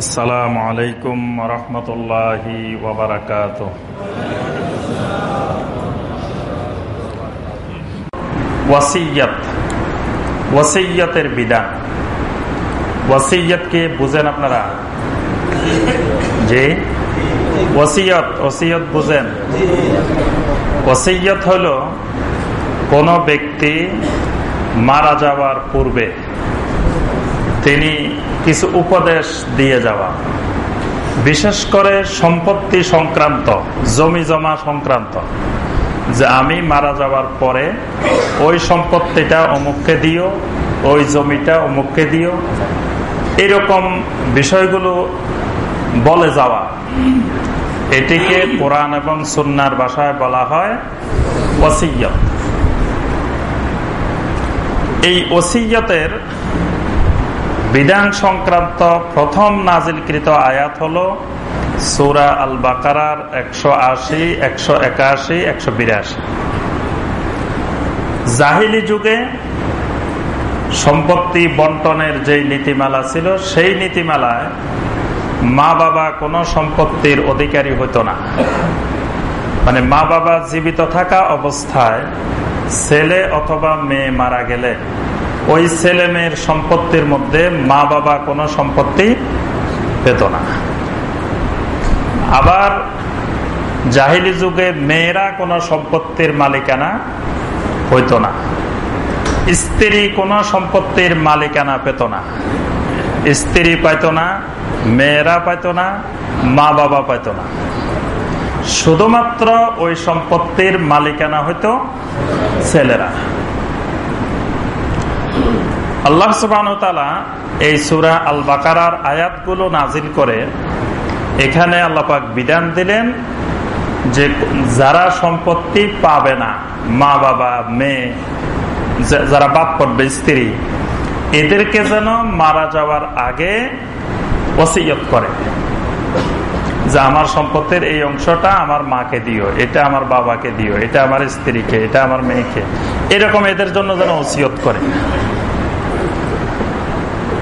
আসসালামু আলাইকুম রহমতুল্লাহি ওবরাকাত ওয়াসিয়ত, ওয়াসিয়তের বিধান। ওয়াসিয়তকে বুঝেন আপনারা? যে ওয়াসিয়ত ওসিয়ত বুঝেন? ওয়াসিয়ত হল কোন ব্যক্তি মারা যাওয়ার পূর্বে তিনি কিছু উপদেশ দিয়ে যাওয়া। বিশেষ করে সম্পত্তি সংক্রান্ত, জমি জমা সংক্রান্ত। যে আমি মারা যাওয়ার পরে ওই সম্পত্তিটা অমুককে দিও, ওই জমিটা অমুককে দিও। এরকম বিষয়গুলো বলে যাওয়া। এটিকে কোরআন এবং সুন্নার ভাষায় বলা হয় ওসিয়ত। এই ওসিয়তের বিধান সংক্রান্ত প্রথম নাজিলকৃত আয়াত হল সুরা আল বাকার একশো আশি, একশো একাশি, একশো বিরাশি। জাহিলি যুগে সম্পত্তি বন্টনের যে নীতিমালা ছিল, সেই নীতিমালায় মা বাবা কোনো সম্পত্তির অধিকারী হতো না। মানে মা বাবা জীবিত থাকা অবস্থায় ছেলে অথবা মেয়ে মারা গেলে ওই ছেলে মেয়ের সম্পত্তির মধ্যে মা বাবা কোনো সম্পত্তি পেত না। আবার জাহিলি যুগে মেয়েরা কোনো সম্পত্তির মালিকানা হইত না। স্ত্রী কোনো সম্পত্তির মালিকানা পেত না। স্ত্রী পাইত না, মেয়েরা পাইত না, মা বাবা পাইত না। শুধুমাত্র ওই সম্পত্তির মালিকানা হইতো ছেলেরা। আল্লাহ সুবাহ এই সুরা আল বাকার আয়াতগুলো নাজিল করে, এখানে আল্লাপাক বিধান দিলেন যে যারা সম্পত্তি পাবে না, মা, বাবা, মেয়ে যারা বাদ পড়বে স্ত্রী, এদেরকে যেন মারা যাওয়ার আগে ওসিয়ত করে যে আমার সম্পত্তির এই অংশটা আমার মাকে দিও, এটা আমার বাবাকে দিও, এটা আমার স্ত্রীকে, এটা আমার মেয়েকে, এরকম এদের জন্য যেন ওসিয়ত করে।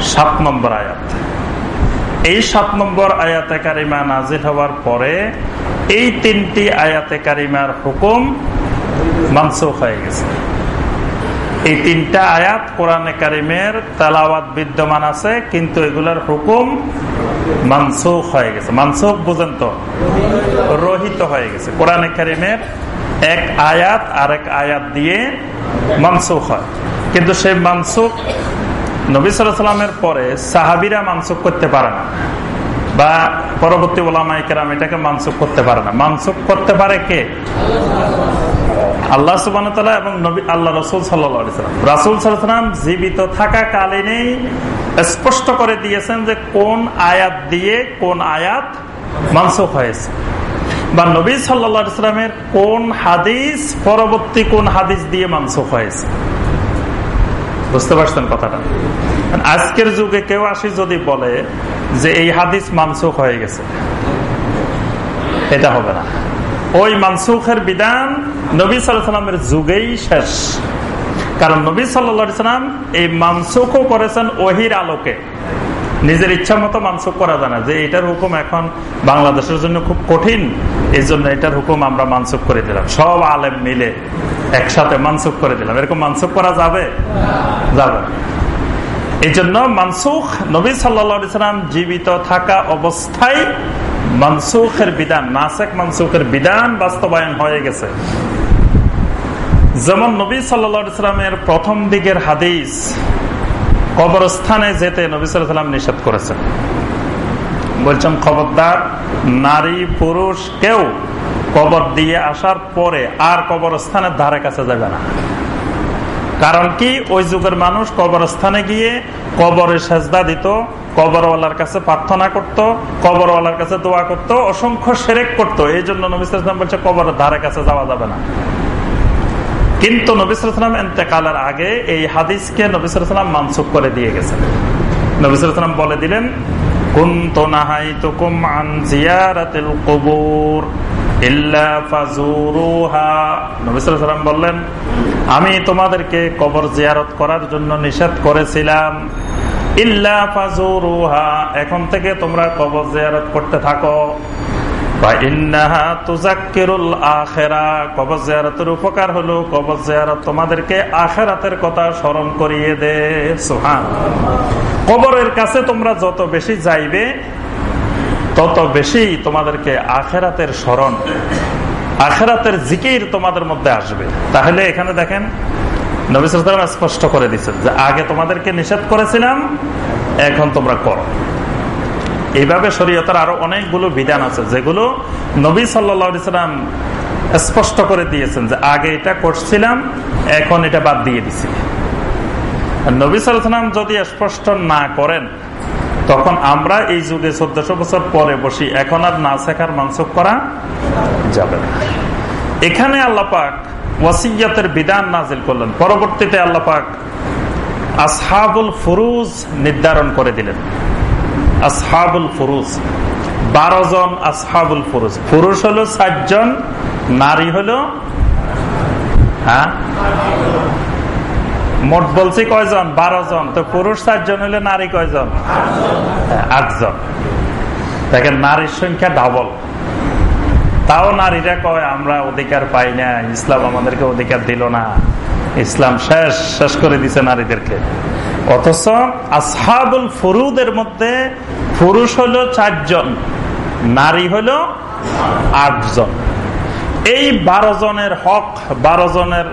সাত নম্বর আয়াত। এই সাত নম্বর আয়াতে কারিমা নাজির হওয়ার পরে এই তিনটি আয়াতে কারিমার হুকুম মানসুখ হয়ে গেছে। এই তিনটা আয়াত কোরআনে কারিমের তালাওয়াত বিদ্যমান আছে, কিন্তু এগুলার হুকুম মানসুখ হয়ে গেছে। মানসুখ বুঝেন তো? রহিত হয়ে গেছে। কোরআনে কারিমের এক আয়াত আর এক আয়াত দিয়ে মানসুখ হয়। কিন্তু সেই মানসুখ নবী সাল্লামের পরে সাহাবিরা মানসুখ করতে পারে না। বা পরবর্তী ওলামাইকেরাম এটাকে মানসুখ করতে পারে না। মানসুখ করতে পারে কে? আল্লাহ সুবান এবং নবী, আল্লাহ রসুল সাল্লাম রাসুল সাল্লাম জীবিত থাকা কালীনেই স্পষ্ট করে দিয়েছেন যে কোন আয়াত দিয়ে কোন আয়াত মানসুখ হয়েছে। বা নবী সাল্লা ইসলামের কোন হাদিস পরবর্তী কোন হাদিস দিয়ে মানসুখ হয়েছে। বুঝতে পারছেন কথাটা? আজকের যুগে কেউ আসি যদি বলে যে এই হাদিস মানসুখ হয়ে গেছে, এটা হবে না। ওই মানসুখের বিধান নবী সাল্লামের যুগেই শেষ। কারণ নবী সাল্লাম এই মানসুখও করেছেন ওহির আলোকে। নিজের ইচ্ছা মতো মানসুখ করা যায় না। যে এটার হুকুম এখন বাংলাদেশের জন্য খুব কঠিন এই জন্য এটার হুকুম আমরা মানসুখ করে দিলাম। সব আলেম মিলে একসাথে মানসুখ করে দিলাম। এরকম মানসুখ করা যাবে? যাবে। এই জন্য মানসুখ, নবী সাল্লাম জীবিত থাকা অবস্থায় মানসুখের বিধান, নাসেক মানসুখের বিধান বাস্তবায়ন হয়ে গেছে। যেমন নবী সাল্লামের প্রথম দিকের হাদিস কবরস্থানে যেতে নবী সাল্লাম নিষেধ করেছেন। বলছেন, খবরদার, নারী, পুরুষ, কেউ কবর দিয়ে আসার পরে আর কবরস্থানের ধারে কাছে যাবে না। কারণ কি? ওই যুগের মানুষ কবরস্থানে গিয়ে কবরের সেজদা দিত, কবরওয়ালার কাছে প্রার্থনা করত, কবরওয়ালার কাছে দোয়া করত, অসংখ্য সেরেক করত। এই জন্য নবিসাম বলছে, কবরের ধারে কাছে যাওয়া যাবে না। কিন্তু নবিসাম এতেকালের আগে এই হাদিসকে নবিসাম মানসুখ করে দিয়ে গেছেন। নবিসাম বলে দিলেন বললেন, আমি তোমাদেরকে কবর জিয়ারত করার জন্য নিষেধ করেছিলাম। ইল্লা ফাজুরুহা এখন থেকে তোমরা কবর জিয়ারত করতে থাকো। কবর জিয়ারত তোমাদেরকে আখেরাতের কথা স্মরণ করিয়ে দে যত বেশি যাইবে, তত বেশি তোমাদেরকে আখেরাতের স্মরণ, আখেরাতের জিকির তোমাদের মধ্যে আসবে। তাহলে এখানে দেখেন নবিসাম স্পষ্ট করে দিচ্ছেন যে, আগে তোমাদেরকে নিষেধ করেছিলাম, এখন তোমরা করো। এইভাবে শরীয়তের আরও অনেকগুলো বিধান আছে, যেগুলো নবী সাল্লাম স্পষ্ট করে দিয়েছেন যে আগে এটা করছিলাম, এখন এটা বাদ দিয়ে দিছি। নবী সাল্লাম যদি স্পষ্ট না করেন, তখন আমরা এই যুগে চোদ্দশো বছর পরে বসি, এখন আর না শেখার মানসুখ করা যাবে না। এখানে আল্লাপাক ওয়াসিয়াতের বিধান নাজিল করলেন। পরবর্তীতে আল্লাপাক আসহাবুল ফুরুজ নির্ধারণ করে দিলেন। আসহাবুল ফুরুজ। বারো জন আসহাবুল ফুরুজ। পুরুষ হলো ষাটজন নারী হলো হ্যাঁ? মোট বলছি কয়জন? বারো জন। তো পুরুষ চারজন হলে নারী কয়জন? আটজন। দেখেন, নারীর সংখ্যা ডাবল তাও নারীরা কয়, আমরা অধিকার পাই না, ইসলাম আমাদেরকে অধিকার দিল না। ইসলাম শেষ শেষ করে দিছে নারীদেরকে। অথচ আসহাবুল ফরুদের মধ্যে পুরুষ হলো চারজন, নারী হলো আটজন। এই বারো জনের হক, বারো জনের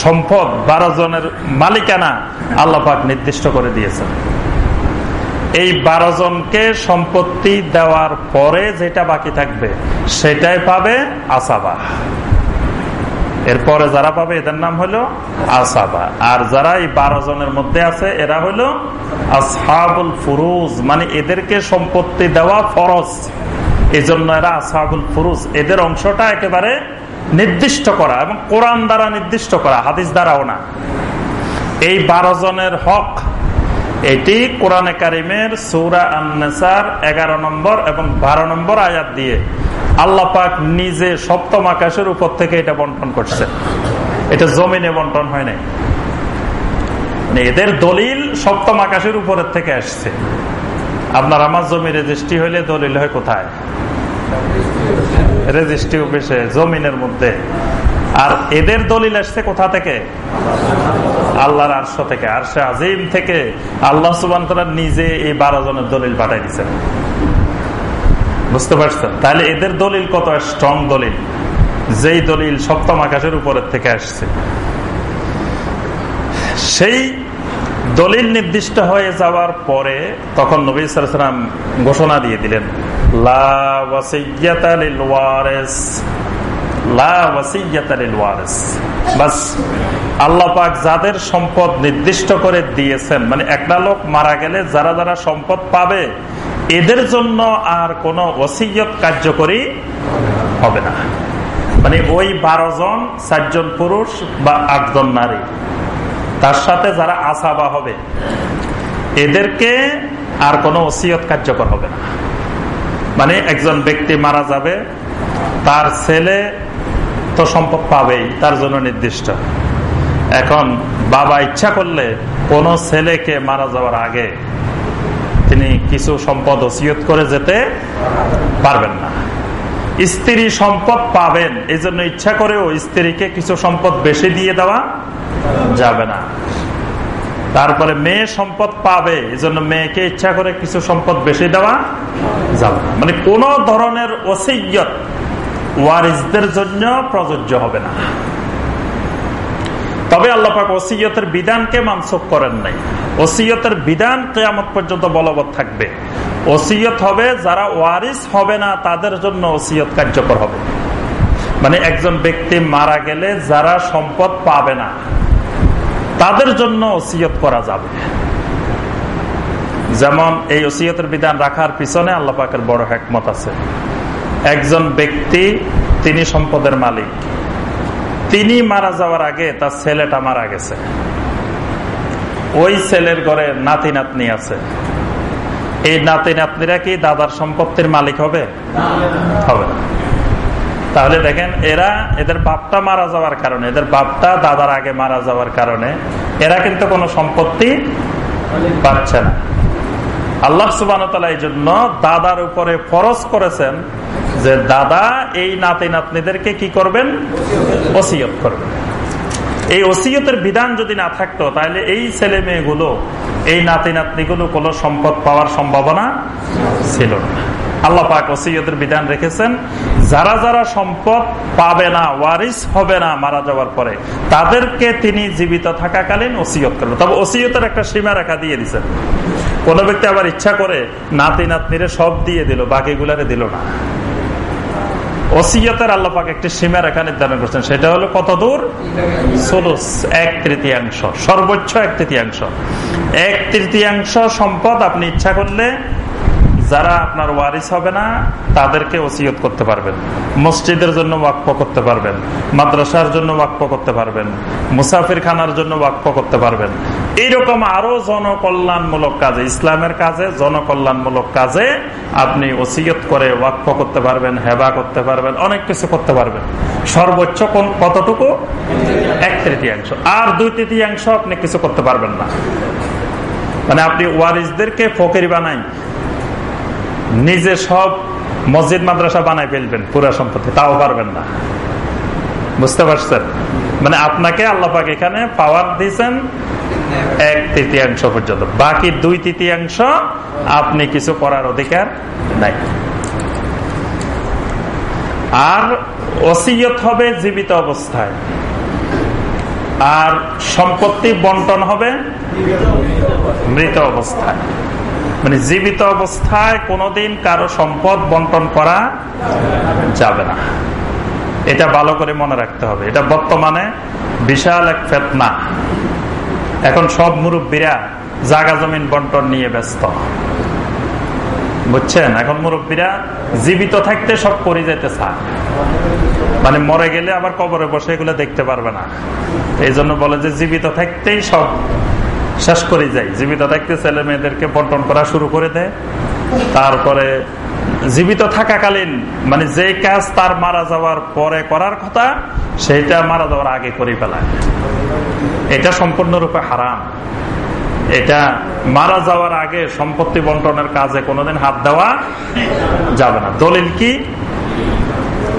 সম্পদ, বারো জনের মালিকানা আল্লাপাক নির্দিষ্ট করে দিয়েছেন। এই বারো জনকে সম্পত্তি দেওয়ার পরে যেটা বাকি থাকবে, সেটাই পাবে আসাবা। এরপরে যারা পাবে, এদের নাম হলো আসাবা। আর যারা এই বারো জনের মধ্যে আছে, এরা হলো আসহাবুল ফুরুজ। মানে এদেরকে সম্পত্তি দেওয়া ফরজ। এজন্য জন্য এরা আসহাবুল ফুরুজ। এদের অংশটা একেবারে নির্দিষ্ট করা এবং কোরআন দ্বারা নির্দিষ্ট করা, হাদিস দ্বারাও না। এই বারো জনের হক এটি কোরআনে কারিমের সৌরা আন্নেসার এগারো নম্বর এবং বারো নম্বর আয়াত দিয়ে আল্লাহ পাক নিজে সপ্তম আকাশের উপর থেকে এটা বন্টন করছে। এটা জমিনে বন্টন হয় নাই। মানে এদের দলিল সপ্তম আকাশের উপরের থেকে আসছে। আপনার আমার জমি রেজিস্ট্রি হইলে দলিল হয় কোথায়? রেজিস্ট্রি অফিসে, জমিনের মধ্যে। আর এদের দলিল আসছে কোথা থেকে? আল্লাহর আরশ থেকে, আরশে আজিম থেকে আল্লাহ সুবান নিজে এই বারো জনের দলিল পাঠাই দিচ্ছেন বুঝতে পারছেন? তাহলে এদের দলিল কত? স্ট্রং দলিল। যেই দলিল সপ্তম আকাশের উপরের থেকে আসছে। সেই দলিল নির্দিষ্ট হয়ে যাওয়ার পরে তখন নবী সালাম ঘোষণা দিয়ে দিলেন যাদের সম্পদ নির্দিষ্ট করে দিয়েছেন মানে একটা লোক মারা গেলে যারা যারা সম্পদ পাবে, এদের জন্য আর কোন ওসিয়ত কার্যকরী হবে না। মানে ওই বারো জন চারজন পুরুষ বা আটজন নারী, তার সাথে যারা আসাবা হবে, এদেরকে আর কোনো ওসিয়ত কার্যকর হবে না। মানে একজন ব্যক্তি মারা যাবে, তার ছেলে তো সম্পদ পাবেই, তার জন্য নির্দিষ্ট। এখন বাবা ইচ্ছা করলে কোন ছেলেকে মারা যাওয়ার আগে তিনি কিছু সম্পদ ওসিয়ত করে যেতে পারবেন না। স্ত্রী সম্পদ পাবেন এই জন্য ইচ্ছা করেও স্ত্রীকে কিছু সম্পদ বেশি দিয়ে দেওয়া যাবে না। তারপরে মেয়ে সম্পদ পাবে এই জন্য মেয়েকে ইচ্ছা করে কিছু সম্পদ বেশি দেওয়া যাবে না। মানে কোন ধরনের ওসিয়ত ওয়ারিসদের জন্য প্রযোজ্য হবে না। তবে আল্লাপাক ওসিয়তের বিধানকে মানসুখ করেন নাই। ওসিয়তের বিধান কেয়ামত পর্যন্ত বলবৎ থাকবে। ওসিয়ত হবে, যারা ওয়ারিস হবে না, তাদের জন্য ওসিয়ত কার্যকর হবে। মানে একজন ব্যক্তি মারা গেলে যারা সম্পদ পাবে না, তাদের জন্য ওসিয়ত করা যাবে। যেমন এই ওসিয়তের বিধান রাখার পিছনে আল্লাহ পাকের বড় একমত আছে। একজন ব্যক্তি, তিনি সম্পদের মালিক। তিনি মারা যাওয়ার আগে তার ছেলেটা মারা গেছে। ওই ছেলের ঘরে নাতি নাতনি আছে। এই নাতি নাতনিরা কি দাদার সম্পত্তির মালিক হবে? হবে তাহলে দেখেন, এরা, এদের বাপটা মারা যাওয়ার কারণে, এদের বাপটা দাদার আগে মারা যাওয়ার কারণে, এরা কিন্তু কোনো সম্পত্তি পাচ্ছে না। আল্লাহ এই জন্য দাদার উপরে ফরজ করেছেন যে দাদা, এই নাতি নাতনিদেরকে কি করবেন? ওসিয়ত করবেন। এই ওসিয়তের বিধান যদি না থাকতো, তাহলে এই ছেলে মেয়েগুলো, এই নাতি নাতনিগুলো কোনো সম্পদ পাওয়ার সম্ভাবনা ছিল না। আল্লাহ পাক ওসিয়তের বিধান রেখেছেন, যারা যারা সম্পদ পাবে না, ওয়ারিস হবে না মারা যাওয়ার পরে, তাদেরকে তিনি জীবিত থাকাকালীন ওসিয়ত করবেন। তবে ওসিয়তের একটা সীমা রেখা দিয়ে দিচ্ছেন কোন ব্যক্তি আবার ইচ্ছা করে নাতি নাতনিরে সব দিয়ে দিল, বাকিগুলারে দিল না। ওসিয়তের আল্লাপাক একটি সীমা রেখা নির্ধারণ করছেন, সেটা হলো কত দূর? এক তৃতীয়াংশ, সর্বোচ্চ এক তৃতীয়াংশ। এক তৃতীয়াংশ সম্পদ আপনি ইচ্ছা করলে যারা আপনার ওয়ারিস হবে না, তাদেরকে ওসিয়ত করতে পারবেন। মসজিদের জন্য ওয়াক্ফ করতে পারবেন। মাদ্রাসার জন্য ওয়াক্ফ করতে পারবেন। মুসাফির খানার জন্য ওয়াক্ফ করতে পারবেন। এইরকম আরও জনকল্যাণমূলক কাজে, ইসলামের কাজে, জনকল্যাণমূলক কাজে আপনি ওসিয়ত করে ওয়াক্ফ করতে পারবেন, হেবা করতে পারবেন, অনেক কিছু করতে পারবেন। সর্বোচ্চ কোন কতটুকু? এক তৃতীয়াংশ। আর দুই তৃতীয়াংশ আপনি কিছু করতে পারবেন না। মানে আপনি ওয়ারিসদেরকে ফকির বানাই। নিজে সব মসজিদ, মাদ্রাসা বানাই ফেলবেন, পুরা সম্পত্তি। তাও পারবেন না। বুঝতে পারছেন? মানে আপনাকে আল্লাপাক এখানে পাওয়ার দিয়েছেন এক তৃতীয়াংশ পর্যন্ত। বাকি দুই তৃতীয়াংশ আপনি কিছু করার অধিকার নাই। আর ওসিয়ত হবে জীবিত অবস্থায়। আর সম্পত্তি বন্টন হবে মৃত অবস্থায়। মানে জীবিত অবস্থায় কোনোদিন কারও সম্পদ বন্টন করা যাবে না। এটা ভালো করে মনে রাখতে হবে। এটা বর্তমানে বিশাল এক ফেতনা। এখন সব মুরব্বীরা জাগা জমিন বন্টন নিয়ে ব্যস্ত। বুঝছেন? এখন মুরব্বীরা জীবিত থাকতে সব করে যেতে চায় মানে মরে গেলে আবার কবরে বসে এগুলো দেখতে পারবে না। এই জন্য বলে যে জীবিত থাকতেই সব শেষ করে যায় জীবিত থাকতে ছেলে মেয়েদেরকে বন্টন করা শুরু করে দেয়। তারপরে জীবিত থাকাকালীন মানে যে কাজ তার মারা যাওয়ার পরে করার কথা সেটা মারা যাওয়ার আগে করে ফেলায়। এটা সম্পূর্ণরূপে হারাম। এটা মারা যাওয়ার আগে সম্পত্তি বন্টনের কাজে কোনোদিন হাত দেওয়া যাবে না। দলিল কি?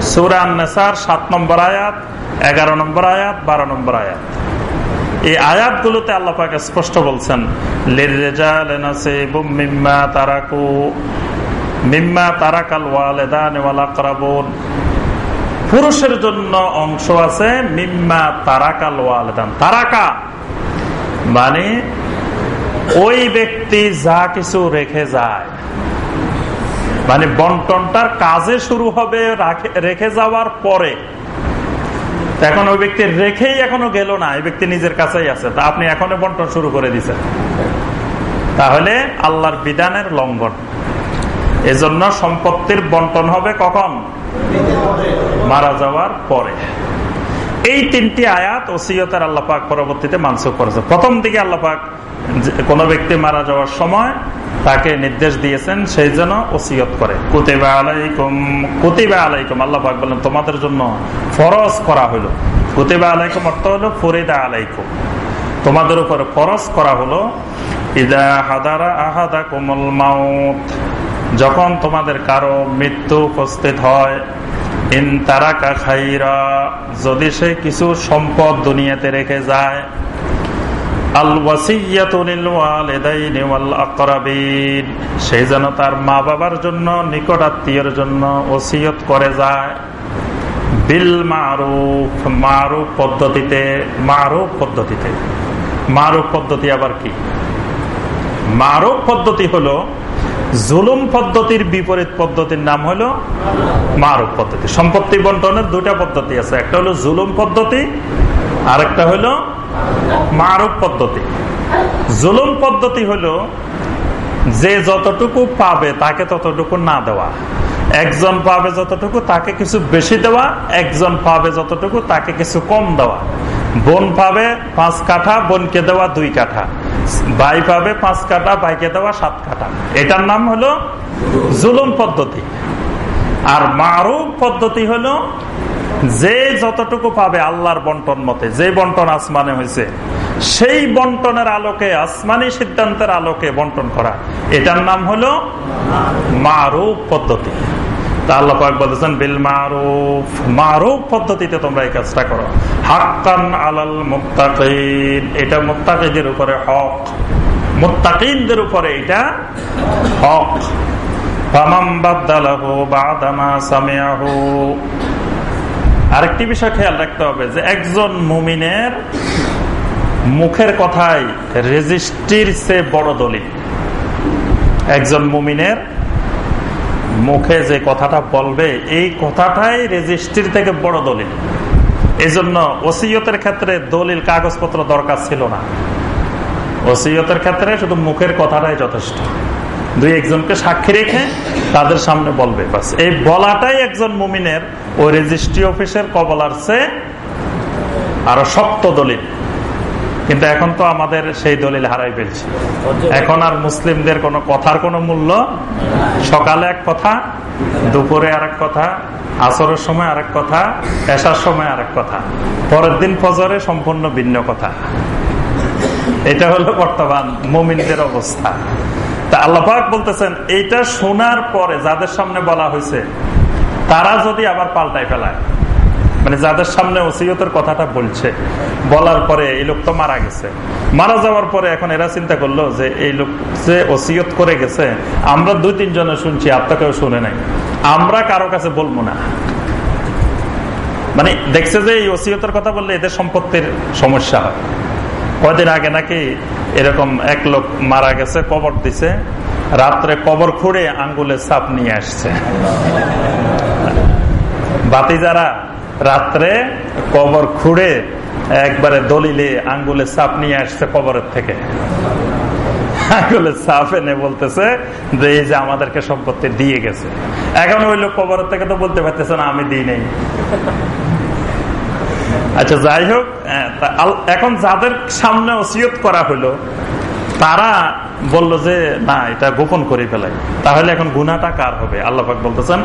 সুরান সাত নম্বর আয়াত, এগারো নম্বর আয়াত, বারো নম্বর আয়াত। এই আয়াতগুলোতে আল্লাহ পাকে স্পষ্ট বলছেন তারাকু, মিম্মা তারাকাল পুরুষের জন্য অংশ আছে মিম্মা তারাকাল ওয়ালেদান। তারাকা মানে ওই ব্যক্তি যা কিছু রেখে যায়। মানে বন্টনটার কাজে শুরু হবে রেখে যাওয়ার পরে। এখন ওই ব্যক্তি রেখেই এখনও গেল না, এই ব্যক্তি নিজের কাছেই আছে। তা আপনি এখনও বন্টন শুরু করে দিচ্ছেন তাহলে আল্লাহর বিধানের লঙ্ঘন। এজন্য সম্পত্তির বন্টন হবে কখন? মারা যাওয়ার পরে। এই তিনটি আয়াত ওসিয়তের আল্লাপাক পরবর্তীতে মানসুখ করেছে। প্রথম দিকে আল্লাপাক কোন ব্যক্তি মারা যাওয়ার সময় তাকে নির্দেশ দিয়েছেন, সেই জন্য ওসিয়ত করে। কুতিবা আলাইকুম কুতিবা আলাইকুম আল্লাপাক বলেন, তোমাদের জন্য ফরজ করা হলো কুতিবা আলাইকুম অর্থ হলো ফরিদা আলাইকুম। তোমাদের উপর ফরজ করা হলো ইদা হাদারা আহাদা কোমল মাউত। যখন তোমাদের কারও মৃত্যু উপস্থিত হয়, ইন তারাকা খাইরা, যদি সে কিছু সম্পদ দুনিয়াতে রেখে যায় সেই যেন তার মা বাবার জন্য নিকট আত্মীয়ের জন্য ওসিয়ত করে যায়। বিল মারুফ মারুফ পদ্ধতিতে মারুফ পদ্ধতিতে। মারুফ পদ্ধতি আবার কি? মারুফ পদ্ধতি হলো, জুলুম পদ্ধতির বিপরীত পদ্ধতির নাম হলো মারুফ পদ্ধতি। সম্পত্তি বন্টনের দুটা পদ্ধতি আছে। একটা হলো জুলুম পদ্ধতি, আরেকটা হলো মারুফ পদ্ধতি। জুলুম পদ্ধতি হলো যে যতটুকু পাবে তাকে ততটুকু না দেওয়া। একজন পাবে যতটুকু তাকে কিছু বেশি দেওয়া, একজন পাবে যতটুকু তাকে কিছু কম দেওয়া। বোন পাবে পাঁচ কাঠা, বোনকে দেওয়া দুই কাঠা। ভাই পাবে পাঁচ কাঠা, ভাইকে দেওয়া সাত কাঠা। এটার নাম হলো জুলুম পদ্ধতি। আর মারুফ পদ্ধতি হলো যে যতটুকু পাবে আল্লাহর বন্টন মতে, যে বন্টন আসমানে হয়েছে, সেই বন্টনের আলোকে, আসমানি সিদ্ধান্তের আলোকে বন্টন করা। এটার নাম হলো মারুফ পদ্ধতি। আল্লাহ পদ্ধতিতে তোমরা উপরে হক। আরেকটি বিষয় খেয়াল রাখতে হবে যে একজন মুমিনের মুখের কথাই রেজিস্ট্রির সে বড় দলিল। একজন মুমিনের মুখে যে কথাটা বলবে, এই কথাটাই রেজিস্ট্রির থেকে বড় দলিল। এই জন্য ওসিয়তের ক্ষেত্রে দলিল কাগজপত্র দরকার ছিল না। ওসিয়তের ক্ষেত্রে শুধু মুখের কথাটাই যথেষ্ট। দুই একজনকে সাক্ষী রেখে তাদের সামনে বলবে। বাস, এই বলাটাই একজন মুমিনের ওই রেজিস্ট্রি অফিসের কবলার চেয়ে আরও শক্ত দলিল। কিন্তু এখন তো আমাদের সেই দলিল হারাই ফেলছে। এখন আর মুসলিমদের কোনো কথার কোনো মূল্য সকালে এক কথা, দুপুরে আরেক কথা, আসরের সময় আরেক কথা, এসার সময় আরেক কথা, পরের দিন ফজরে সম্পূর্ণ ভিন্ন কথা। এটা হলো বর্তমান মুমিনদের অবস্থা। তা আল্লাহাক বলতেছেন, এইটা শোনার পরে যাদের সামনে বলা হয়েছে, তারা যদি আবার পাল্টাই ফেলায়। মানে যাদের সামনে ওসিয়তের কথাটা বলছে, বলার পরে এই লোক তো মারা গেছে। মারা যাওয়ার পরে এখন এরা চিন্তা করল যে, এই লোক যে ওসিয়ত করে গেছে, আমরা দুই তিনজনে শুনছি আপনাকেও শুনে নাই। আমরা কারও কাছে বলব না। মানে দেখছে যে এই ওসিয়তের কথা বললে এদের সম্পত্তির সমস্যা হয়। কয়দিন আগে নাকি এরকম এক লোক মারা গেছে, কবর দিছে। রাত্রে কবর খুঁড়ে আঙ্গুলে চাপ নিয়ে আসছে। বাতি যারা রাত্রে কবর খুঁড়ে একবারে দলিলে আঙ্গুলে চাপ নিয়ে আসছে কবরের থেকে। আঙ্গুলে চাপ এনে বলতেছে যে, এই যে আমাদেরকে সম্পত্তি দিয়ে গেছে। এখন ওই লোক কবরের থেকে তো বলতে পারতেছে না, আমি দিই নেই। আচ্ছা যাই হোক এখন যাদের সামনে ওসিয়ত করা হলো, তারা বলল যে, না, এটা গোপন করে ফেলাই। তাহলে এখন গুনাটা কার হবে? আল্লাহাক বলতেছেন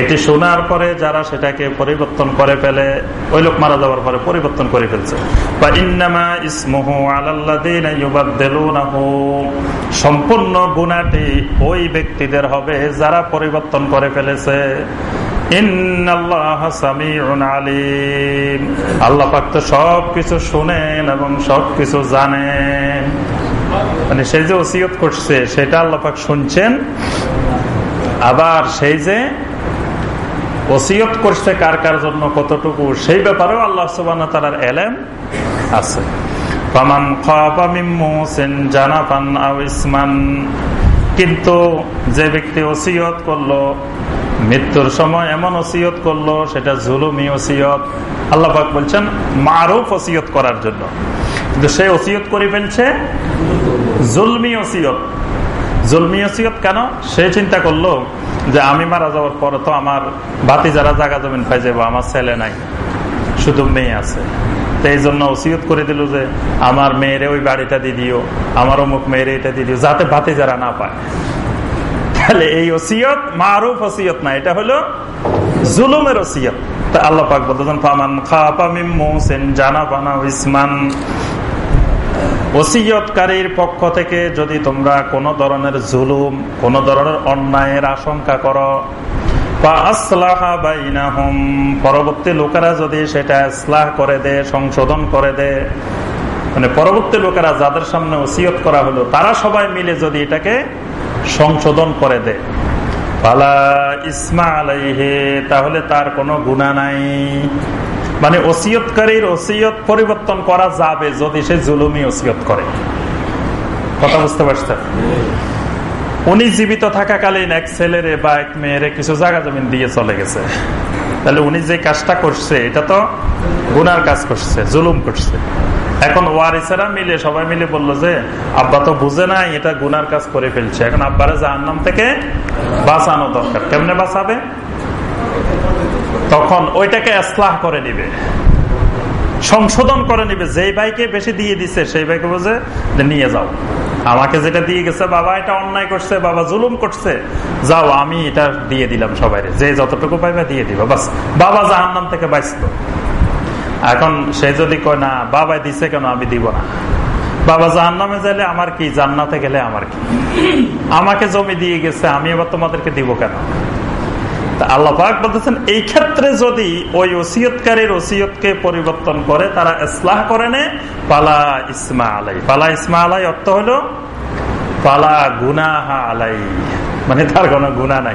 এটি শোনার পরে যারা সেটাকে পরিবর্তন করে ফেলে, ওই লোক মারা যাওয়ার পরে পরিবর্তন করে ফেলছে। সম্পূর্ণ গুণাটি ওই ব্যক্তিদের হবে যারা পরিবর্তন করে ফেলেছে। আল্লাহ পাক তো সবকিছু শুনেন এবং সবকিছু জানেন। মানে সেই যে ওসিয়ত করছে, সেটা আল্লাহ পাক শুনছেন। আবার সেই যে ওসিয়ত করছে কার কার জন্য কতটুকু, সেই ব্যাপারেও আল্লাহ সুবান তালার এলেম আছে। কিন্তু যে ব্যক্তি ওসিয়ত করল মৃত্যুর সময় এমন ওসিয়ত করল, সেটা জুলুমি ওসিয়ত। আল্লাহাক বলছেন, মারুফ ওসিয়ত করার জন্য। কিন্তু সে ওসিয়ত করে ফেলছে, জুলমি ওসিয়ত। জুলমি ওসিয়ত কেন? সে চিন্তা করল যে আমি মারা যাওয়ার পরে তো আমার বাতি যারা জায়গা জমিন পাই যাব আমার ছেলে নাই, শুধু মেয়ে আছে। এই জন্য ওসিয়ত করে দিল যে, আমার মেয়েরে ওই বাড়িটা দিয়ে দিও, আমার অমুক মেয়েরে এটা দিয়ে দিও, যাতে বাতি যারা না পায়। তাহলে এই ওসিয়ত মারুফ ওসিয়ত না, এটা হলো জুলুমের ওসিয়ত। আল্লাহ পাক বলতেছেন, ফামান খাপামিম মোসেন জানা পানা ইসমান। ওসিয়তকারীর পক্ষ থেকে যদি তোমরা কোন ধরনের জুলুম, কোন ধরনের অন্যায়ের আশঙ্কা করো পরবর্তী লোকেরা যদি সেটা ইসলাহ করে দে, সংশোধন করে দে মানে পরবর্তী লোকেরা যাদের সামনে ওসিয়ত করা হলো, তারা সবাই মিলে যদি এটাকে সংশোধন করে দে। পালা ইসমা আলাইহে, তাহলে তার কোনো গুণা নাই। মানে ওসিয়তকারীর ওসিয়ত পরিবর্তন করা যাবে যদি সে জুলুমি ওসিয়ত করে। কথা বুঝতে পারছেন? উনি জীবিত থাকাকালীন এক ছেলেরে বা এক মেয়েরে কিছু জায়গা জমিন দিয়ে চলে গেছে। তাহলে উনি যে কাজটা করছে, এটা তো গুনার কাজ করছে, জুলুম করছে। এখন ওয়ারিসেরা মিলে, সবাই মিলে বলল যে, আব্বা তো বুঝে নাই, এটা গুনার কাজ করে ফেলছে। এখন আব্বারে জাহান্নাম থেকে বাঁচানো দরকার। কেমনে বাঁচাবে? তখন ওইটাকে এসলাহ করে নিবে। সংশোধন করে নিবে। যেই ভাইকে বেশি দিয়ে দিচ্ছে সেই ভাইকে বোঝে নিয়ে যাও। আমাকে যেটা দিয়ে গেছে, বাবা, এটা অন্যায় করছে, বাবা জুলুম করছে। যাও, আমি এটা দিয়ে দিলাম সবাই যে যতটুকু পাইবা দিয়ে দিবা। বাস, বাবা জাহান্নাম থেকে বাঁচলো। এখন সে যদি কয়, না বাবা দিছে কেন, আমি দিব না। বাবা, জাহান্নামে যাইলে আমার কি, জান্নাতে গেলে আমার কি? আমাকে জমি দিয়ে গেছে, আমি এবার তোমাদেরকে দিব কেন? আল্লাহ বলতেছেন, এই ক্ষেত্রে যদি ওই ওসিয়তকারীর ওসিয়তকে পরিবর্তন করে, তারা ইসলাহ করে নে পালা ইসমা আলাই। পালা ইসমা আলাই অর্থ হলো পালা গুনাহা আলাই। মানে তার কোনো গুণা নাই।